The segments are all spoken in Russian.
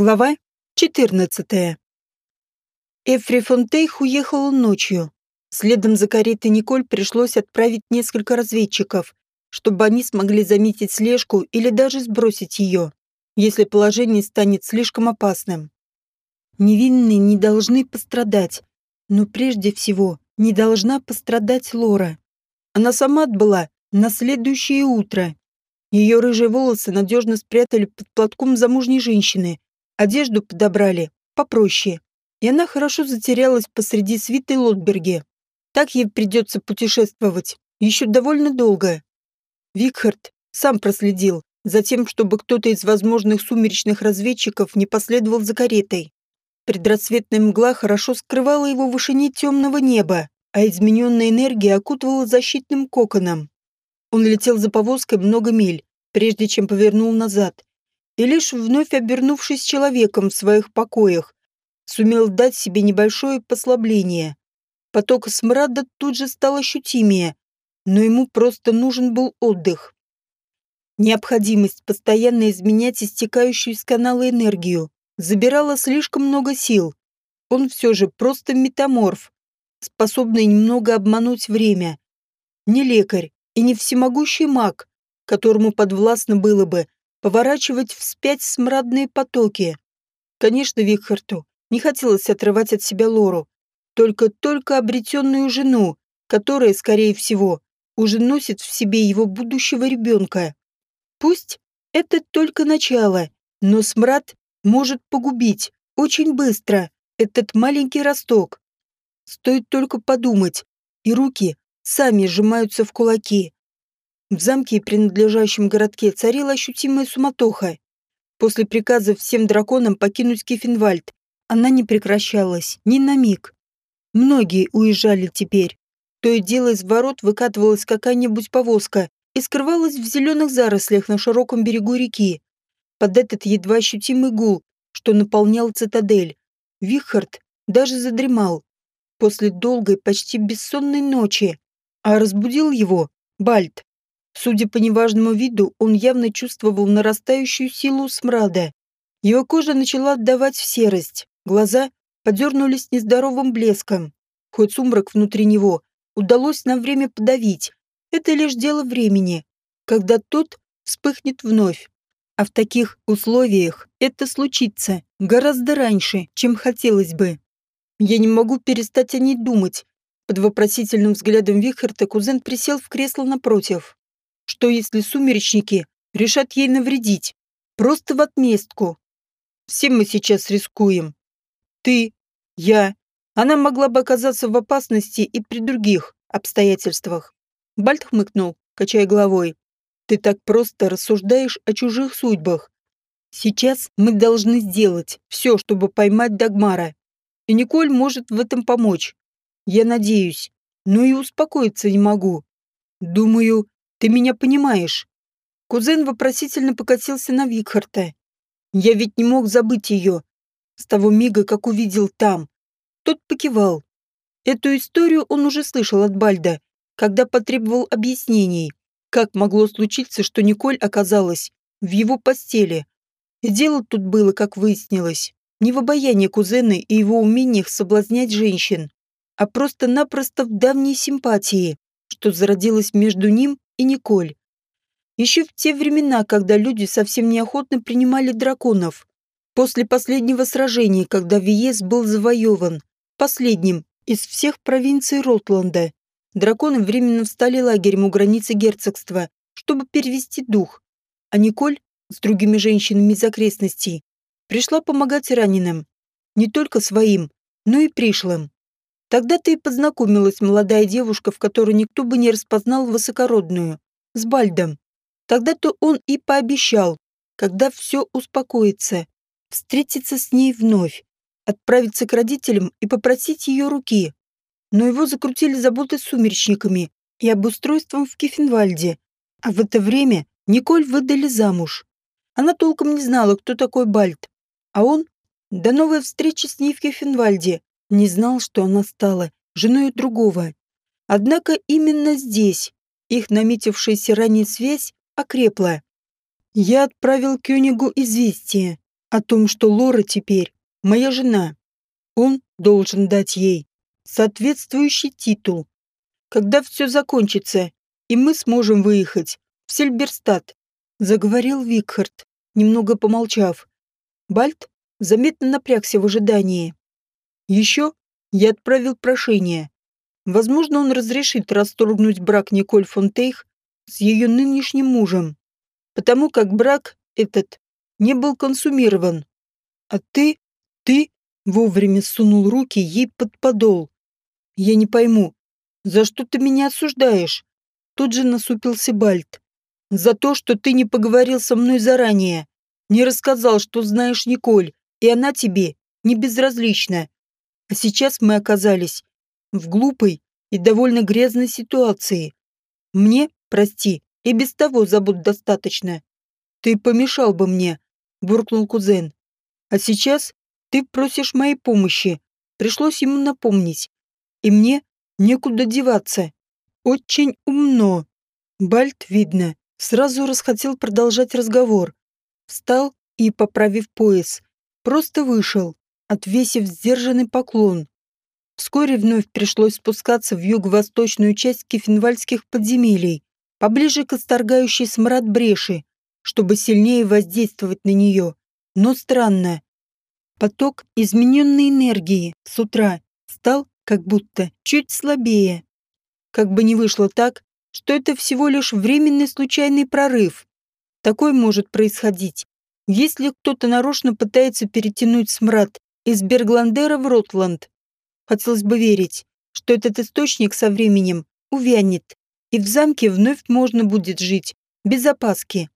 Глава 14. Эфри Фонтейх уехала ночью. Следом за каретой Николь пришлось отправить несколько разведчиков, чтобы они смогли заметить слежку или даже сбросить ее, если положение станет слишком опасным. Невинные не должны пострадать, но прежде всего не должна пострадать Лора. Она сама отбыла на следующее утро. Ее рыжие волосы надежно спрятали под платком замужней женщины, Одежду подобрали попроще, и она хорошо затерялась посреди свиты Лотберге. Так ей придется путешествовать еще довольно долго. Викхард сам проследил за тем, чтобы кто-то из возможных сумеречных разведчиков не последовал за каретой. Предрассветная мгла хорошо скрывала его в вышине темного неба, а измененная энергия окутывала защитным коконом. Он летел за повозкой много миль, прежде чем повернул назад, и лишь вновь обернувшись человеком в своих покоях, сумел дать себе небольшое послабление. Поток смрада тут же стал ощутимее, но ему просто нужен был отдых. Необходимость постоянно изменять истекающую из канала энергию забирала слишком много сил. Он все же просто метаморф, способный немного обмануть время. Не лекарь и не всемогущий маг, которому подвластно было бы поворачивать вспять смрадные потоки. Конечно, Викхарту не хотелось отрывать от себя Лору, только-только обретенную жену, которая, скорее всего, уже носит в себе его будущего ребенка. Пусть это только начало, но смрад может погубить очень быстро этот маленький росток. Стоит только подумать, и руки сами сжимаются в кулаки. В замке и принадлежащем городке царила ощутимая суматоха. После приказа всем драконам покинуть Кефенвальд она не прекращалась ни на миг. Многие уезжали теперь. То и дело из ворот выкатывалась какая-нибудь повозка и скрывалась в зеленых зарослях на широком берегу реки. Под этот едва ощутимый гул, что наполнял цитадель, Вихард даже задремал. После долгой, почти бессонной ночи. А разбудил его Бальт. Судя по неважному виду, он явно чувствовал нарастающую силу смрада. Его кожа начала отдавать в серость, глаза подернулись нездоровым блеском. Хоть сумрак внутри него удалось на время подавить, это лишь дело времени, когда тот вспыхнет вновь. А в таких условиях это случится гораздо раньше, чем хотелось бы. Я не могу перестать о ней думать. Под вопросительным взглядом Вихарта кузен присел в кресло напротив. Что если сумеречники решат ей навредить? Просто в отместку. Все мы сейчас рискуем. Ты, я. Она могла бы оказаться в опасности и при других обстоятельствах. Бальт хмыкнул, качая головой. Ты так просто рассуждаешь о чужих судьбах. Сейчас мы должны сделать все, чтобы поймать Дагмара. И Николь может в этом помочь. Я надеюсь. Но и успокоиться не могу. Думаю, ты меня понимаешь?» Кузен вопросительно покатился на Викхарта. «Я ведь не мог забыть ее. С того мига, как увидел там». Тот покивал. Эту историю он уже слышал от Бальда, когда потребовал объяснений, как могло случиться, что Николь оказалась в его постели. И дело тут было, как выяснилось, не в обаянии кузена и его умениях соблазнять женщин, а просто-напросто в давней симпатии, что зародилась между ним и Николь. Еще в те времена, когда люди совсем неохотно принимали драконов. После последнего сражения, когда Виес был завоеван, последним из всех провинций Ротланда, драконы временно встали лагерем у границы герцогства, чтобы перевести дух. А Николь с другими женщинами из окрестностей пришла помогать раненым. Не только своим, но и пришлым. Тогда-то и познакомилась молодая девушка, в которой никто бы не распознал высокородную, с Бальдом. Тогда-то он и пообещал, когда все успокоится, встретиться с ней вновь, отправиться к родителям и попросить ее руки. Но его закрутили заботы с сумеречниками и обустройством в Кефенвальде. А в это время Николь выдали замуж. Она толком не знала, кто такой Бальд. А он, до новой встречи с ней в Кефенвальде, не знал, что она стала женой другого. Однако именно здесь их наметившаяся ранее связь окрепла. Я отправил Кёнигу известие. О том, что Лора теперь моя жена. Он должен дать ей соответствующий титул. Когда все закончится, и мы сможем выехать в Сельберстад, заговорил Викхард, немного помолчав. Бальт заметно напрягся в ожидании. Еще я отправил прошение. Возможно, он разрешит расторгнуть брак Николь Фонтейх с ее нынешним мужем, потому как брак этот не был консумирован. А ты, ты вовремя сунул руки ей под подол. Я не пойму, за что ты меня осуждаешь? Тут же насупился Бальт. За то, что ты не поговорил со мной заранее, не рассказал, что знаешь Николь, и она тебе не безразлична. А сейчас мы оказались в глупой и довольно грязной ситуации. Мне, прости, и без того забот достаточно. Ты помешал бы мне, буркнул кузен. А сейчас ты просишь моей помощи. Пришлось ему напомнить. И мне некуда деваться. Очень умно. Бальт, видно, сразу расхотел продолжать разговор. Встал и, поправив пояс, просто вышел, отвесив сдержанный поклон. Вскоре вновь пришлось спускаться в юго-восточную часть кефенвальских подземелий, поближе к осторгающей смрад бреши, чтобы сильнее воздействовать на нее. Но странно. Поток измененной энергии с утра стал как будто чуть слабее. Как бы не вышло так, что это всего лишь временный случайный прорыв. Такое может происходить, если кто-то нарочно пытается перетянуть смрад из Бергландера в Ротланд. Хотелось бы верить, что этот источник со временем увянет, и в замке вновь можно будет жить без опаски.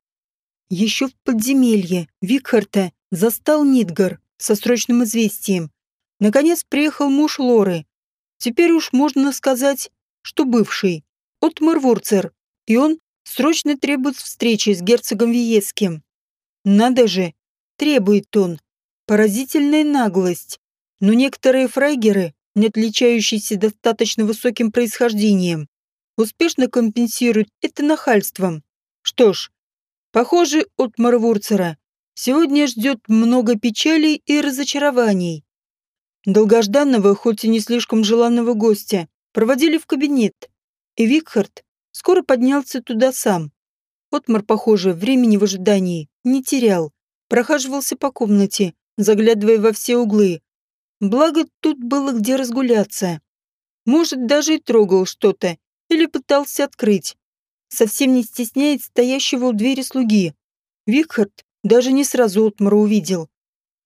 Еще в подземелье Викхарта застал Нидгар со срочным известием. Наконец приехал муж Лоры. Теперь уж можно сказать, что бывший. Отмар Вурцер. И он срочно требует встречи с герцогом Виеским. Надо же, требует он. Поразительная наглость. Но некоторые фрайгеры, не отличающиеся достаточно высоким происхождением, успешно компенсируют это нахальством. Что ж, Похоже, от Марвурцера сегодня ждет много печалей и разочарований. Долгожданного, хоть и не слишком желанного гостя, проводили в кабинет, и Викхард скоро поднялся туда сам. Отмар, похоже, времени в ожидании не терял, прохаживался по комнате, заглядывая во все углы. Благо, тут было где разгуляться. Может, даже и трогал что-то или пытался открыть совсем не стесняет стоящего у двери слуги. Викхард даже не сразу Отмара увидел.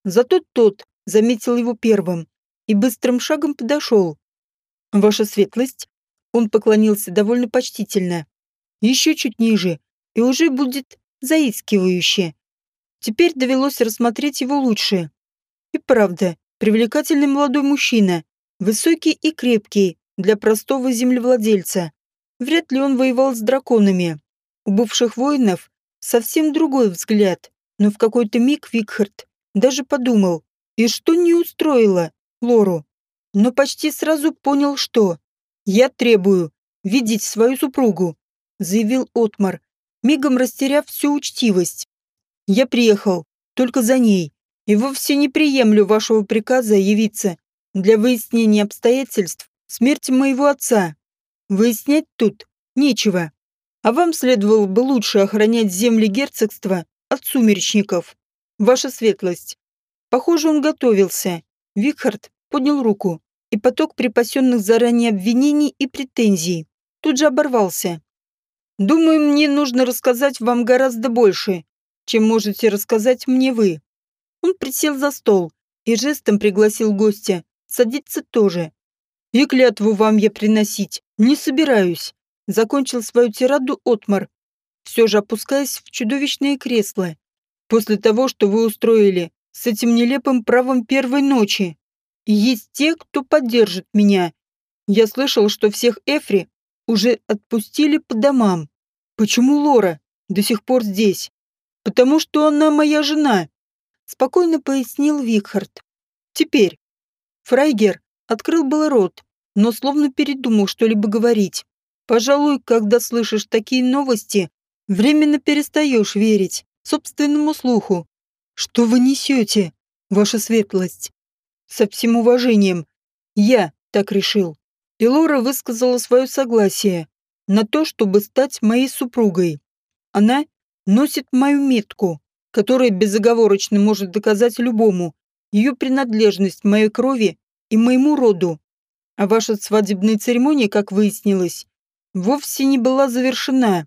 Зато тот заметил его первым и быстрым шагом подошел. «Ваша светлость?» Он поклонился довольно почтительно. Еще чуть ниже, и уже будет заискивающе. Теперь довелось рассмотреть его лучше. И правда, привлекательный молодой мужчина, высокий и крепкий для простого землевладельца. Вряд ли он воевал с драконами. У бывших воинов совсем другой взгляд, но в какой-то миг Викхард даже подумал, и что не устроило Лору. Но почти сразу понял, что. «Я требую видеть свою супругу», — заявил Отмар, мигом растеряв всю учтивость. «Я приехал только за ней, и вовсе не приемлю вашего приказа явиться для выяснения обстоятельств смерти моего отца. Выяснять тут нечего. А вам следовало бы лучше охранять земли герцогства от сумеречников. Ваша светлость. Похоже, он готовился. Викхард поднял руку, и поток припасенных заранее обвинений и претензий тут же оборвался. Думаю, мне нужно рассказать вам гораздо больше, чем можете рассказать мне вы. Он присел за стол и жестом пригласил гостя садиться тоже. И клятву вам я приносить не собираюсь. Закончил свою тираду Отмар, все же опускаясь в чудовищное кресло. После того, что вы устроили с этим нелепым правом первой ночи. Есть те, кто поддержит меня. Я слышал, что всех Эфри уже отпустили по домам. Почему Лора до сих пор здесь? Потому что она моя жена, спокойно пояснил Викхард. Теперь Фрайгер открыл был рот, но словно передумал что-либо говорить. Пожалуй, когда слышишь такие новости, временно перестаешь верить собственному слуху. Что вы несете, ваша светлость? Со всем уважением. Я так решил. И Лора высказала свое согласие на то, чтобы стать моей супругой. Она носит мою метку, которая безоговорочно может доказать любому ее принадлежность моей крови и моему роду. А ваша свадебная церемония, как выяснилось, вовсе не была завершена.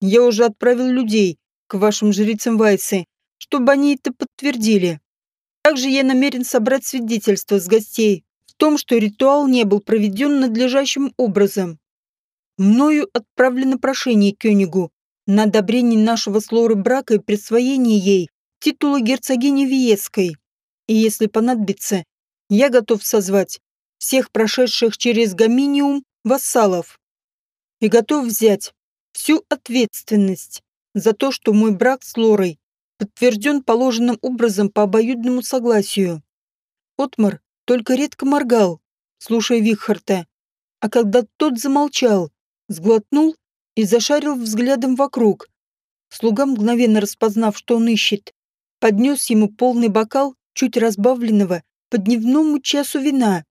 Я уже отправил людей к вашим жрицам Вайсы, чтобы они это подтвердили. Также я намерен собрать свидетельства с гостей в том, что ритуал не был проведен надлежащим образом. Мною отправлено прошение Кёнигу на одобрение нашего с Лорой брака и присвоение ей титула герцогини Виеской. И если понадобится, я готов созвать всех прошедших через гоминиум вассалов и готов взять всю ответственность за то, что мой брак с Лорой подтвержден положенным образом по обоюдному согласию. Отмар только редко моргал, слушая Вихарта, а когда тот замолчал, сглотнул и зашарил взглядом вокруг. Слуга, мгновенно распознав, что он ищет, поднес ему полный бокал чуть разбавленного по дневному часу вина.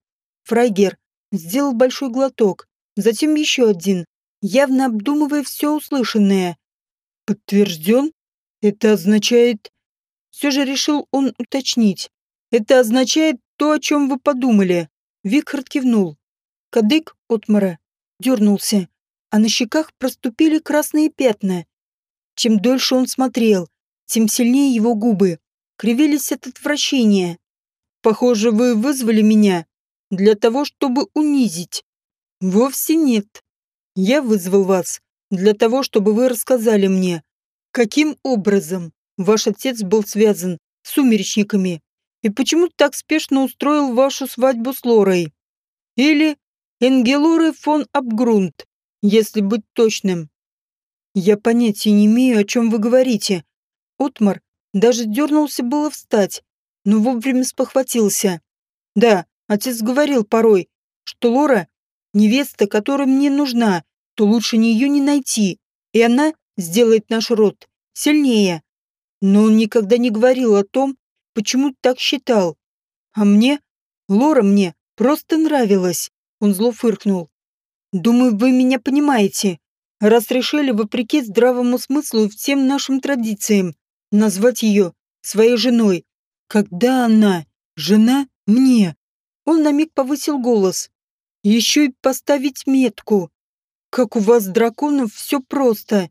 Фрайгер сделал большой глоток, затем еще один, явно обдумывая все услышанное. «Подтвержден? Это означает...» Все же решил он уточнить. «Это означает то, о чем вы подумали». Викхард кивнул. Кадык отмара дернулся, а на щеках проступили красные пятна. Чем дольше он смотрел, тем сильнее его губы кривились от отвращения. «Похоже, вы вызвали меня для того, чтобы унизить». «Вовсе нет. Я вызвал вас для того, чтобы вы рассказали мне, каким образом ваш отец был связан с сумеречниками и почему так спешно устроил вашу свадьбу с Лорой. Или Энгелоры фон Абгрунд, если быть точным. Я понятия не имею, о чем вы говорите. Отмар даже дернулся было встать, но вовремя спохватился. Да, отец говорил порой, что Лора — невеста, которая мне нужна, то лучше нее не найти, и она сделает наш род сильнее. Но он никогда не говорил о том, почему так считал. А мне, Лора мне, просто нравилась. Он зло фыркнул. Думаю, вы меня понимаете. Раз решили, вопреки здравому смыслу и всем нашим традициям, назвать ее своей женой. Когда она, жена, мне. Он на миг повысил голос. Еще и поставить метку. Как у вас, драконов, все просто.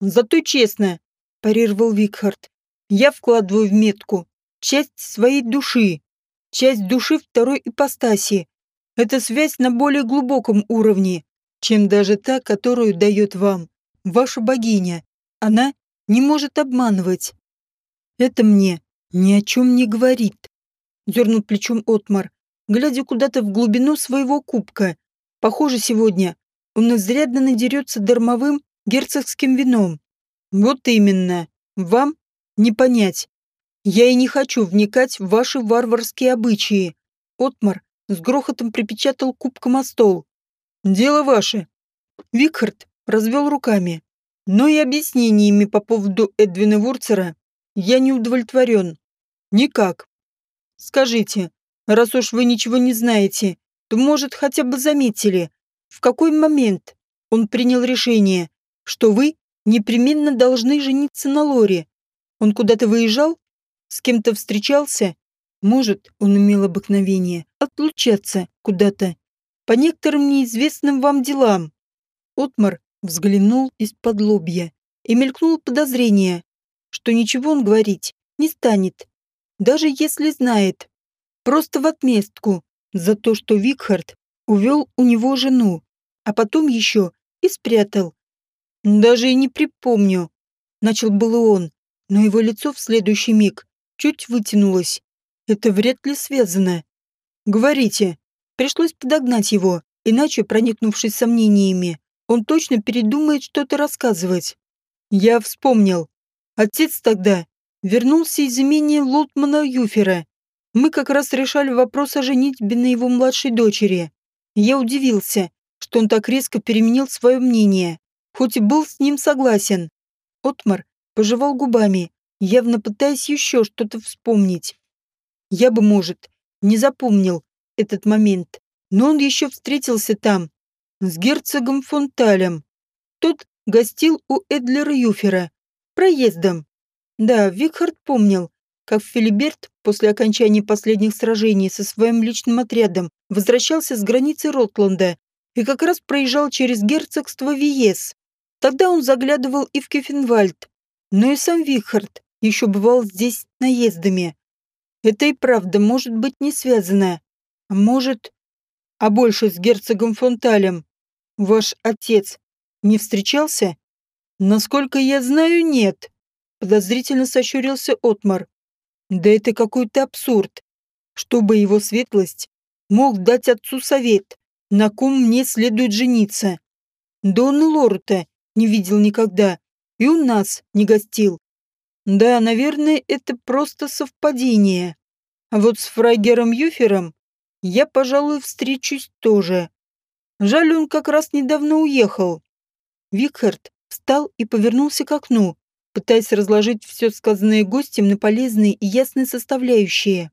Зато честно, парировал Викхард. Я вкладываю в метку часть своей души, часть души второй ипостаси, это связь на более глубоком уровне, чем даже та, которую дает вам ваша богиня. Она не может обманывать. Это мне ни о чем не говорит. Дернул плечом Отмар, глядя куда-то в глубину своего кубка. Похоже, сегодня он изрядно надерется дармовым герцогским вином. Вот именно. Вам не понять. Я и не хочу вникать в ваши варварские обычаи. Отмар с грохотом припечатал кубком о стол. «Дело ваше». Викхард развел руками. Но и объяснениями по поводу Эдвина Вурцера я не удовлетворен. Никак. Скажите, раз уж вы ничего не знаете, то, может, хотя бы заметили, в какой момент он принял решение, что вы непременно должны жениться на Лоре. Он куда-то выезжал? С кем-то встречался? Может, он имел обыкновение отлучаться куда-то по некоторым неизвестным вам делам. Отмар взглянул из-под лобья и мелькнуло подозрение, что ничего он говорить не станет, даже если знает. Просто в отместку за то, что Викхард увел у него жену, а потом еще и спрятал. Даже и не припомню. Начал было он, но его лицо в следующий миг чуть вытянулось. Это вряд ли связано. Говорите. Пришлось подогнать его, иначе, проникнувшись сомнениями, он точно передумает что-то рассказывать. Я вспомнил. Отец тогда вернулся из имения Лотмана Юфера. Мы как раз решали вопрос о женитьбе на его младшей дочери. Я удивился, что он так резко переменил свое мнение, хоть и был с ним согласен. Отмар пожевал губами, явно пытаясь еще что-то вспомнить. Я бы, может, не запомнил этот момент, но он еще встретился там, с герцогом Фонталем. Тот гостил у Эдлера Юфера, проездом. Да, Викхард помнил, как Филиберт после окончания последних сражений со своим личным отрядом возвращался с границы Ротланда и как раз проезжал через герцогство Виес. Тогда он заглядывал и в Кефенвальд, но и сам Викхард еще бывал здесь наездами. Это и правда может быть не связано. А может... А больше с герцогом Фонталем. Ваш отец не встречался? Насколько я знаю, нет. Подозрительно сощурился Отмар. Да это какой-то абсурд. Чтобы его светлость мог дать отцу совет, на ком мне следует жениться. Дон Лорута не видел никогда, и у нас не гостил. Да, наверное, это просто совпадение. А вот с фрайгером Юфером я, пожалуй, встречусь тоже. Жаль, он как раз недавно уехал. Викхард встал и повернулся к окну, пытаясь разложить все сказанное гостем на полезные и ясные составляющие.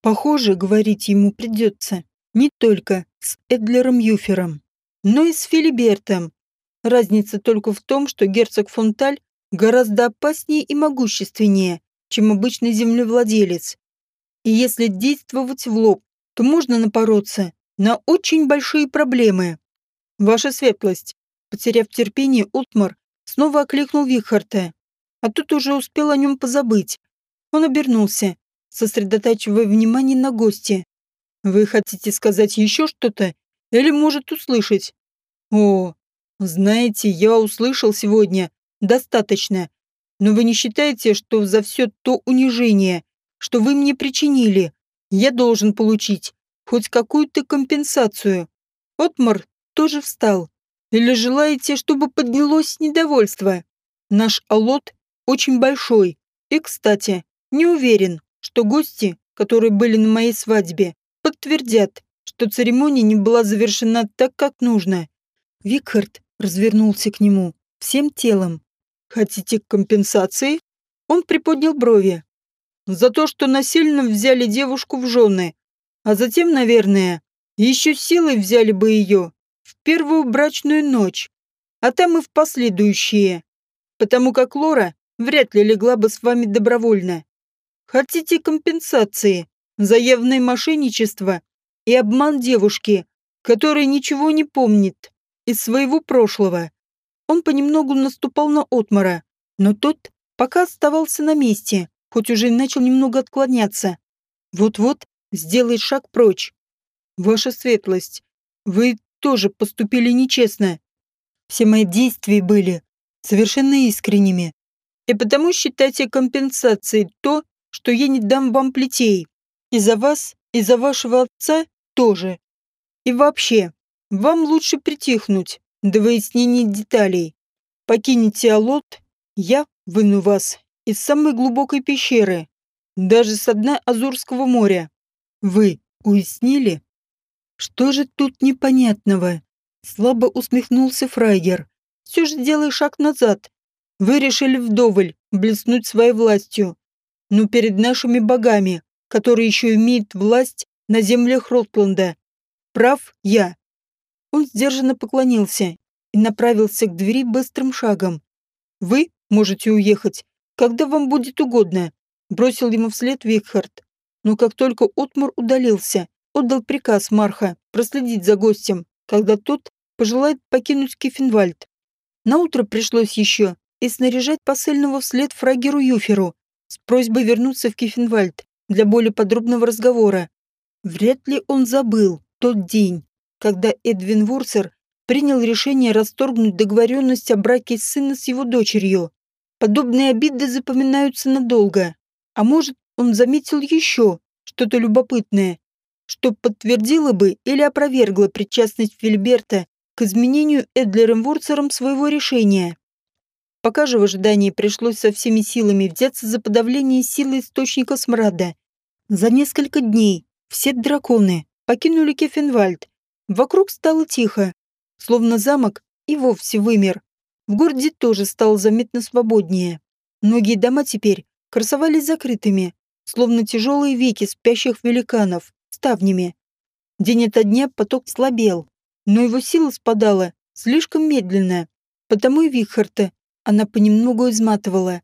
Похоже, говорить ему придется не только с Эдлером Юфером, но и с Филибертом. Разница только в том, что герцог Фонталь гораздо опаснее и могущественнее, чем обычный землевладелец. И если действовать в лоб, то можно напороться на очень большие проблемы. Ваша светлость, потеряв терпение, Утмар снова окликнул Вихарта, а тут уже успел о нем позабыть. Он обернулся, сосредотачивая внимание на госте. «Вы хотите сказать еще что-то? Или может услышать?» «О, знаете, я услышал сегодня достаточно. Но вы не считаете, что за все то унижение, что вы мне причинили, я должен получить хоть какую-то компенсацию? Отмар тоже встал. Или желаете, чтобы поднялось недовольство? Наш алот очень большой. И, кстати, не уверен, что гости, которые были на моей свадьбе, подтвердят, что церемония не была завершена так, как нужно. Викхард развернулся к нему всем телом, Хотите компенсации? Он приподнял брови. За то, что насильно взяли девушку в жены. А затем, наверное, еще силой взяли бы ее в первую брачную ночь, а там и в последующие. Потому как Лора вряд ли легла бы с вами добровольно. Хотите компенсации за явное мошенничество и обман девушки, которая ничего не помнит из своего прошлого. Он понемногу наступал на Отмара, но тот пока оставался на месте, хоть уже начал немного отклоняться. Вот-вот сделает шаг прочь. Ваша светлость, вы тоже поступили нечестно. Все мои действия были совершенно искренними. И потому считайте компенсацией то, что я не дам вам плетей. И за вас, и за вашего отца тоже. И вообще, вам лучше притихнуть до выяснения деталей. Покинете Алот, я выну вас из самой глубокой пещеры, даже с дна Азурского моря. Вы уяснили? Что же тут непонятного? Слабо усмехнулся Фрайгер. Все же делай шаг назад. Вы решили вдоволь блеснуть своей властью. Но перед нашими богами, которые еще имеют власть на землях Ротланда, прав я. Он сдержанно поклонился и направился к двери быстрым шагом. «Вы можете уехать, когда вам будет угодно», — бросил ему вслед Викхард. Но как только Отмур удалился, отдал приказ Марха проследить за гостем, когда тот пожелает покинуть Кефенвальд. Наутро пришлось еще и снаряжать посыльного вслед фрагеру Юферу с просьбой вернуться в Кефенвальд для более подробного разговора. Вряд ли он забыл тот день, когда Эдвин Ворсер принял решение расторгнуть договоренность о браке сына с его дочерью. Подобные обиды запоминаются надолго. А может, он заметил еще что-то любопытное, что подтвердило бы или опровергло причастность Фильберта к изменению Эдлером Ворцером своего решения. Пока же в ожидании пришлось со всеми силами взяться за подавление силы источника смрада. За несколько дней все драконы покинули Кефенвальд Вокруг стало тихо, словно замок и вовсе вымер. В городе тоже стало заметно свободнее. Многие дома теперь красовались закрытыми, словно тяжелые веки спящих великанов, ставнями. День ото дня поток слабел, но его сила спадала слишком медленно, потому и Вихарта она понемногу изматывала,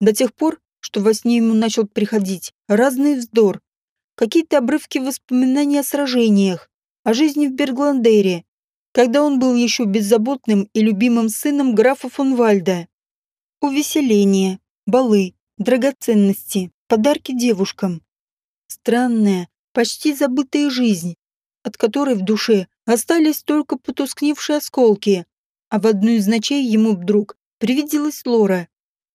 до тех пор, что во сне ему начал приходить разный вздор, какие-то обрывки воспоминаний о сражениях, о жизни в Бергландере, когда он был еще беззаботным и любимым сыном графа фон Вальда. Увеселение, балы, драгоценности, подарки девушкам. Странная, почти забытая жизнь, от которой в душе остались только потускневшие осколки, а в одну из ночей ему вдруг привиделась Лора.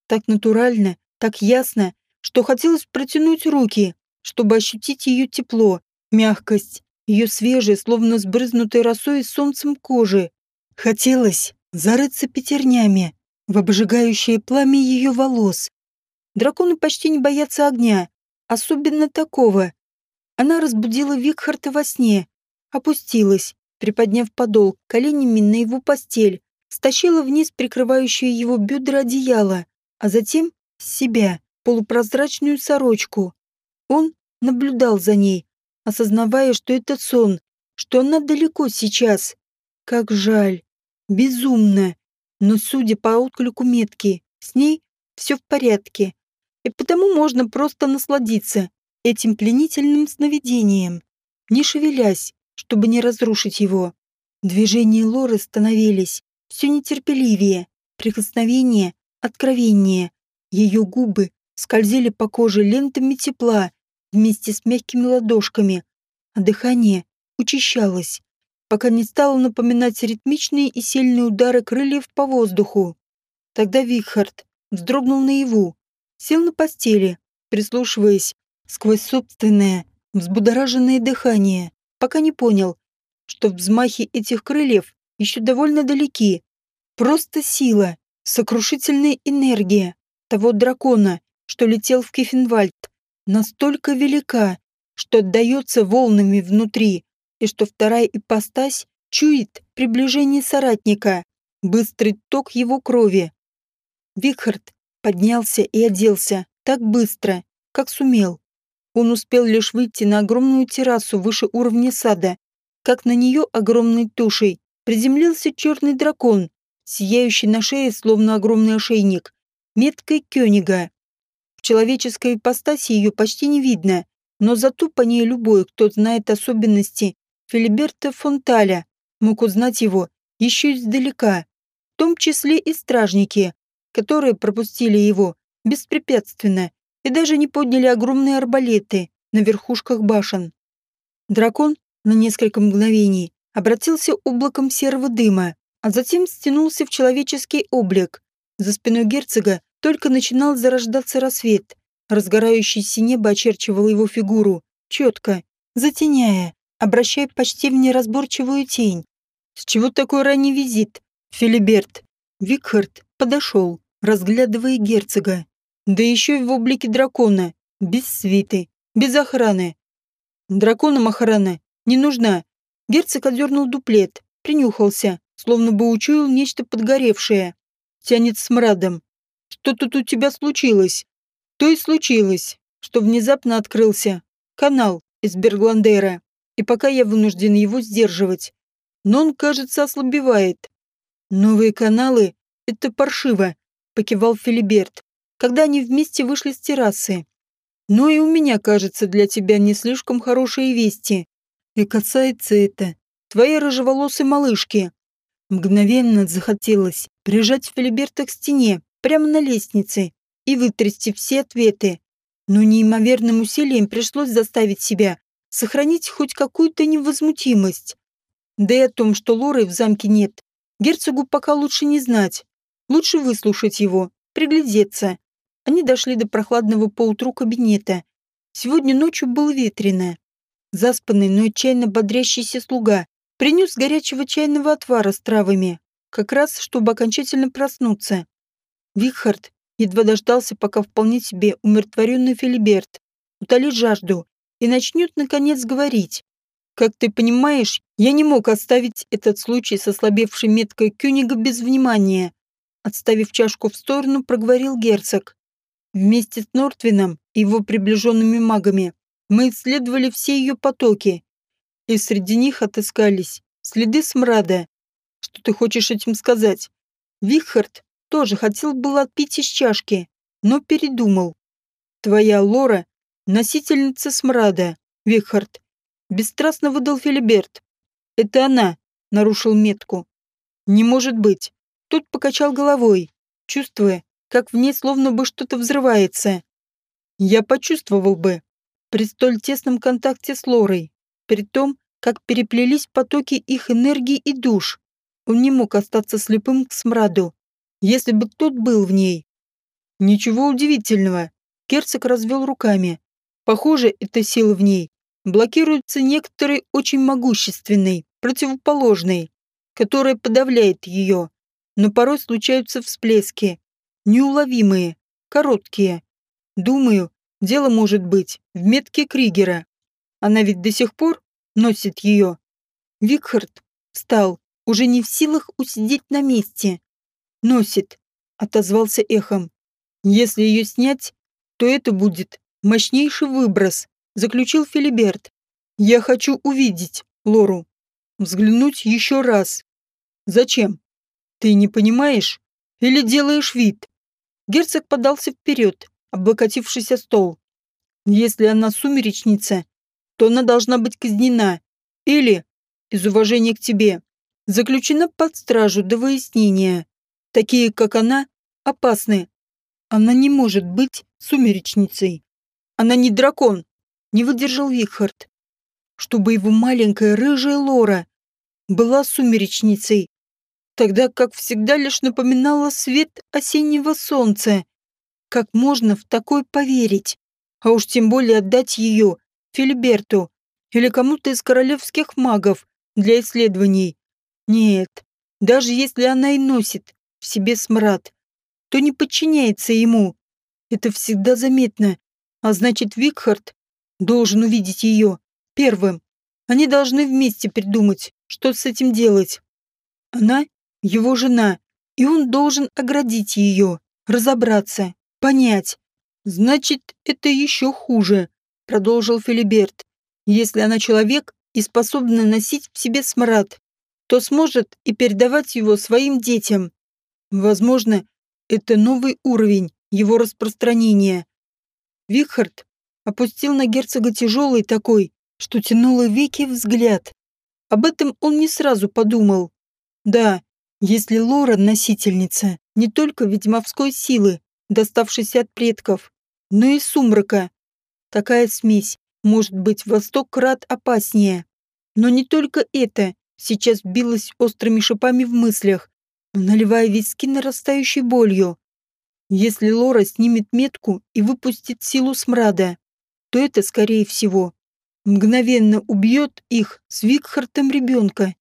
Так натурально, так ясно, что хотелось протянуть руки, чтобы ощутить ее тепло, мягкость, ее свежей, словно сбрызнутой росой и солнцем кожи. Хотелось зарыться пятернями в обжигающее пламя ее волос. Драконы почти не боятся огня, особенно такого. Она разбудила Викхарта во сне, опустилась, приподняв подол коленями на его постель, стащила вниз прикрывающее его бедра одеяло, а затем с себя полупрозрачную сорочку. Он наблюдал за ней, осознавая, что это сон, что она далеко сейчас. Как жаль. Безумно. Но судя по отклику метки, с ней все в порядке. И потому можно просто насладиться этим пленительным сновидением, не шевелясь, чтобы не разрушить его. Движения Лоры становились все нетерпеливее, прикосновения откровеннее. Ее губы скользили по коже лентами тепла вместе с мягкими ладошками, а дыхание учащалось, пока не стало напоминать ритмичные и сильные удары крыльев по воздуху. Тогда Вихард вздрогнул наяву, сел на постели, прислушиваясь сквозь собственное взбудораженное дыхание, пока не понял, что взмахи этих крыльев еще довольно далеки. Просто сила, сокрушительная энергия того дракона, что летел в Кефенвальд, настолько велика, что отдается волнами внутри, и что вторая ипостась чует приближение соратника, быстрый ток его крови. Викхард поднялся и оделся так быстро, как сумел. Он успел лишь выйти на огромную террасу выше уровня сада, как на нее огромной тушей приземлился черный дракон, сияющий на шее, словно огромный ошейник, меткой Кёнига. Человеческой ипостаси ее почти не видно, но зато по ней любой, кто знает особенности Филиберта Фонталя, мог узнать его еще издалека, в том числе и стражники, которые пропустили его беспрепятственно и даже не подняли огромные арбалеты на верхушках башен. Дракон на несколько мгновений обратился облаком серого дыма, а затем стянулся в человеческий облик. За спиной герцога только начинал зарождаться рассвет. Разгорающееся небо очерчивало его фигуру, четко, затеняя, обращая почти в неразборчивую тень. «С чего такой ранний визит, Филиберт?» Викхард подошел, разглядывая герцога. Да еще и в облике дракона, без свиты, без охраны. Драконам охрана не нужна. Герцог отдернул дуплет, принюхался, словно бы учуял нечто подгоревшее. Тянет смрадом. Что тут у тебя случилось? То и случилось, что внезапно открылся канал из Бергландера, и пока я вынужден его сдерживать. Но он, кажется, ослабевает. Новые каналы — это паршиво, покивал Филиберт, когда они вместе вышли с террасы. Но и у меня, кажется, для тебя не слишком хорошие вести. И касается это твоей рыжеволосой малышки. Мгновенно захотелось прижать Филиберта к стене, прямо на лестнице, и вытрясти все ответы. Но неимоверным усилием пришлось заставить себя сохранить хоть какую-то невозмутимость. Да и о том, что Лоры в замке нет, герцогу пока лучше не знать. Лучше выслушать его, приглядеться. Они дошли до прохладного поутру кабинета. Сегодня ночью было ветрено. Заспанный, но отчаянно бодрящийся слуга принес горячего чайного отвара с травами, как раз, чтобы окончательно проснуться. Вихард едва дождался, пока вполне себе умиротворенный Филиберт утолит жажду и начнет, наконец, говорить. Как ты понимаешь, я не мог оставить этот случай со слабевшей меткой Кюнига без внимания. Отставив чашку в сторону, проговорил герцог. Вместе с Нортвином и его приближенными магами мы исследовали все ее потоки, и среди них отыскались следы смрада. Что ты хочешь этим сказать? Вихард тоже хотел было отпить из чашки, но передумал. Твоя Лора — носительница смрада, Вихард. Бесстрастно выдал Филиберт. Это она, нарушил метку. Не может быть. Тот покачал головой, чувствуя, как в ней словно бы что-то взрывается. Я почувствовал бы при столь тесном контакте с Лорой, при том, как переплелись потоки их энергии и душ. Он не мог остаться слепым к смраду, если бы тот был в ней. Ничего удивительного. Керцог развел руками. Похоже, эта сила в ней блокируется некоторой очень могущественной, противоположной, которая подавляет ее. Но порой случаются всплески, неуловимые, короткие. Думаю, дело может быть в метке Кригера. Она ведь до сих пор носит ее. Викхард встал, уже не в силах усидеть на месте. «Носит», — отозвался эхом. «Если ее снять, то это будет мощнейший выброс», — заключил Филиберт. «Я хочу увидеть Лору. Взглянуть еще раз. Зачем? Ты не понимаешь? Или делаешь вид?» Герцог подался вперед, облокотившись о стол. «Если она сумеречница, то она должна быть казнена. Или, из уважения к тебе, заключена под стражу до выяснения. Такие, как она, опасны. Она не может быть сумеречницей. Она не дракон, не выдержал Вихард. Чтобы его маленькая рыжая Лора была сумеречницей, тогда как всегда лишь напоминала свет осеннего солнца. Как можно в такое поверить? А уж тем более отдать ее Филиберту или кому-то из королевских магов для исследований. Нет, даже если она и носит в себе смрад, то не подчиняется ему. Это всегда заметно. А значит, Викхард должен увидеть ее первым. Они должны вместе придумать, что с этим делать. Она его жена, и он должен оградить ее, разобраться, понять. Значит, это еще хуже, продолжил Филиберт. Если она человек и способна носить в себе смрад, то сможет и передавать его своим детям. Возможно, это новый уровень его распространения. Вихард опустил на герцога тяжелый такой, что тянуло веки взгляд. Об этом он не сразу подумал. Да, если Лора носительница не только ведьмовской силы, доставшейся от предков, но и сумрака, такая смесь может быть во сто крат опаснее. Но не только это сейчас билось острыми шипами в мыслях, наливая виски нарастающей болью. Если Лора снимет метку и выпустит силу смрада, то это, скорее всего, мгновенно убьет их с Викхартом ребенка.